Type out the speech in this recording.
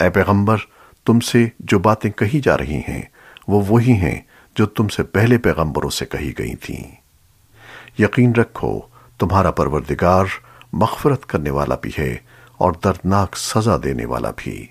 اے پیغمبر، تم سے جو باتیں کہی جا رہی ہیں، وہ وہی ہیں جو تم سے پہلے پیغمبروں سے کہی گئی تھیں۔ یقین رکھو، تمہارا پروردگار مغفرت کرنے والا بھی ہے اور دردناک سزا دینے والا بھی۔